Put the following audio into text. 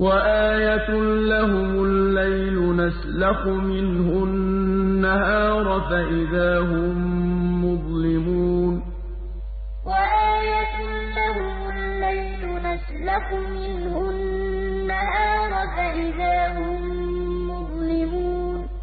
وَآيَةٌ لَّهُمُ اللَّيْلُ نَسْلَخُ مِنْهُ النَّهَارَ فَإِذَا هُم مُّظْلِمُونَ وَآيَةٌ لَّهُمُ اللَّيْلُ نَسْلَخُ مِنْهُ النهار